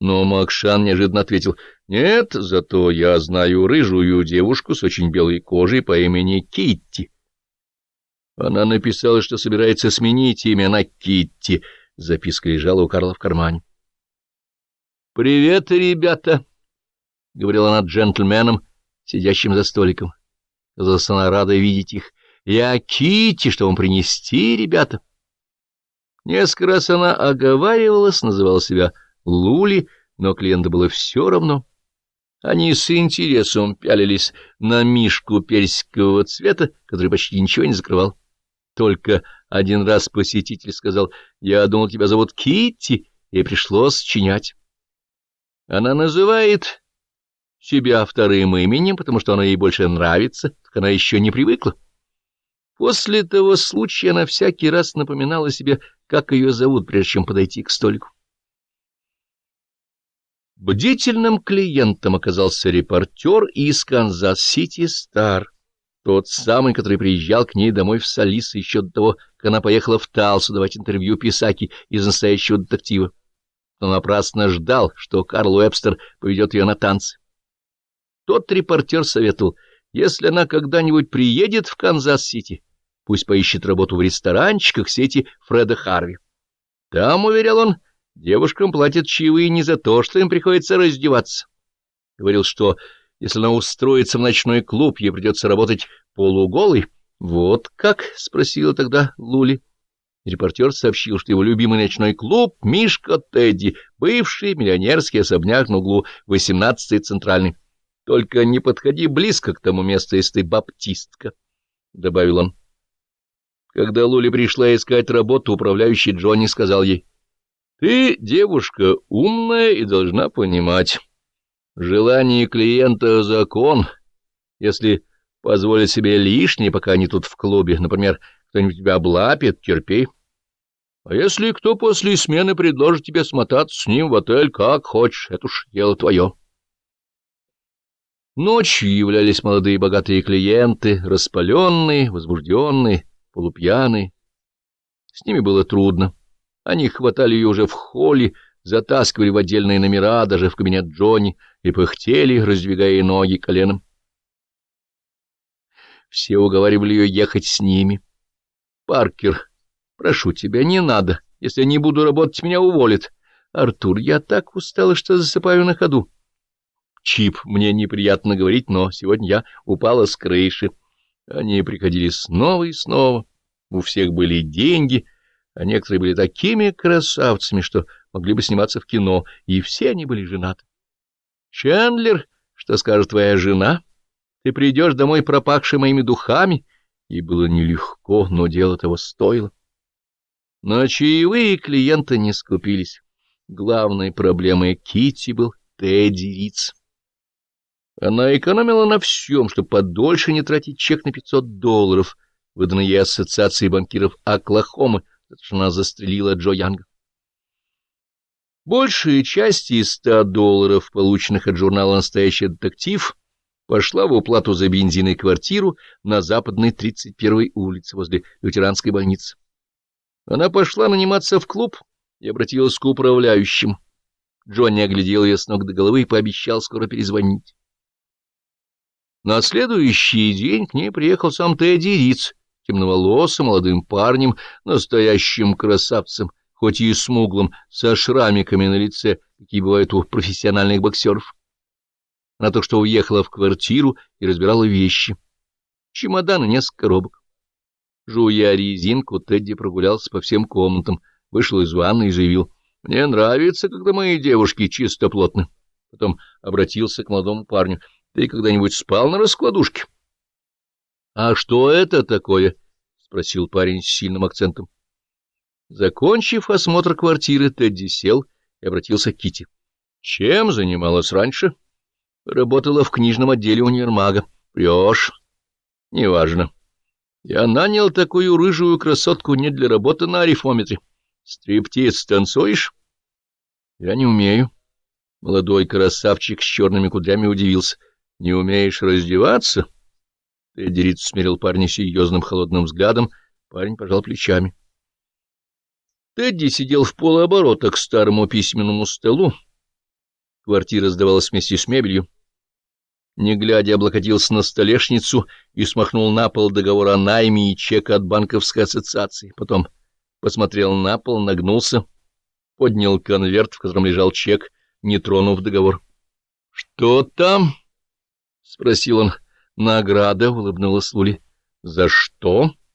Но Макшан неожиданно ответил, «Нет, зато я знаю рыжую девушку с очень белой кожей по имени Китти». Она написала, что собирается сменить имя на Китти. Записка лежала у Карла в кармане. «Привет, ребята!» — говорила она джентльменам, сидящим за столиком. Казалось, она рада видеть их. «Я Китти, что вам принести, ребята?» Несколько раз она оговаривалась, называла себя Лули, но клиенту было все равно. Они с интересом пялились на мишку персикового цвета, который почти ничего не закрывал. Только один раз посетитель сказал, «Я думал, тебя зовут Китти, и пришлось чинять». Она называет себя вторым именем, потому что оно ей больше нравится, так она еще не привыкла. После того случая она всякий раз напоминала себе, как ее зовут, прежде чем подойти к столику. Бдительным клиентом оказался репортер из Канзас-Сити Стар, тот самый, который приезжал к ней домой в Саллисо еще до того, как она поехала в Талсу давать интервью писаке из настоящего детектива. Но напрасно ждал, что Карл Уэбстер поведет ее на танцы. Тот репортер советовал, если она когда-нибудь приедет в Канзас-Сити, пусть поищет работу в ресторанчиках сети Фреда Харви. Там, уверял он, Девушкам платят чаевые не за то, что им приходится раздеваться. Говорил, что если она устроится в ночной клуб, ей придется работать полуголой. — Вот как? — спросила тогда Лули. Репортер сообщил, что его любимый ночной клуб — Мишка Тедди, бывший миллионерский особняк на углу 18-й и Центральной. — Только не подходи близко к тому месту, если ты баптистка, — добавил он. Когда Лули пришла искать работу, управляющий Джонни сказал ей — ты девушка умная и должна понимать. Желание клиента — закон. Если позволить себе лишнее, пока они тут в клубе, например, кто-нибудь тебя облапит, терпи. А если кто после смены предложит тебе смотаться с ним в отель, как хочешь, это уж дело твое. Ночью являлись молодые богатые клиенты, распаленные, возбужденные, полупьяные. С ними было трудно. Они хватали ее уже в холле, затаскивали в отдельные номера, даже в кабинет Джонни, и пыхтели, раздвигая ноги коленом. Все уговаривали ее ехать с ними. «Паркер, прошу тебя, не надо. Если я не буду работать, меня уволят. Артур, я так устала, что засыпаю на ходу». «Чип, мне неприятно говорить, но сегодня я упала с крыши». Они приходили снова и снова. У всех были деньги — а некоторые были такими красавцами, что могли бы сниматься в кино, и все они были женаты. «Чендлер, что скажет твоя жена? Ты придешь домой пропахший моими духами?» И было нелегко, но дело того стоило. Но чаевые клиенты не скупились. Главной проблемой Кити был Тедди Риц. Она экономила на всем, чтобы подольше не тратить чек на 500 долларов, выданный ей ассоциацией банкиров Оклахомы, что она застрелила Джо Янга. Большая часть из ста долларов, полученных от журнала «Настоящий детектив», пошла в уплату за бензин и квартиру на западной 31-й улице возле лютеранской больницы. Она пошла наниматься в клуб и обратилась к управляющим. Джонни оглядел ее с ног до головы и пообещал скоро перезвонить. На следующий день к ней приехал сам Тедди Риц темноволосым молодым парнем, настоящим красавцем, хоть и смуглым, со шрамиками на лице, какие бывают у профессиональных боксеров. Она только что уехала в квартиру и разбирала вещи. Чемодан и несколько коробок. Жуя резинку, Тедди прогулялся по всем комнатам, вышел из ванны и заявил, «Мне нравится, когда мои девушки чистоплотны». Потом обратился к молодому парню, «Ты когда-нибудь спал на раскладушке?» «А что это такое?» — спросил парень с сильным акцентом. Закончив осмотр квартиры, Тедди сел и обратился к Кити. «Чем занималась раньше?» «Работала в книжном отделе универмага. Врешь?» «Неважно. Я нанял такую рыжую красотку не для работы на арифмометре. Стриптиз танцуешь?» «Я не умею». Молодой красавчик с черными кудрями удивился. «Не умеешь раздеваться?» Тедди смерил парня серьезным холодным взглядом, парень пожал плечами. Тедди сидел в полуоборота к старому письменному столу, Квартира сдавалась вместе с мебелью. Не глядя, облокотился на столешницу и смахнул на пол договор о найме и чек от банковской ассоциации. Потом посмотрел на пол, нагнулся, поднял конверт, в котором лежал чек, не тронув договор. — Что там? — спросил он. — Награда, — улыбнулась Лули. — За что? —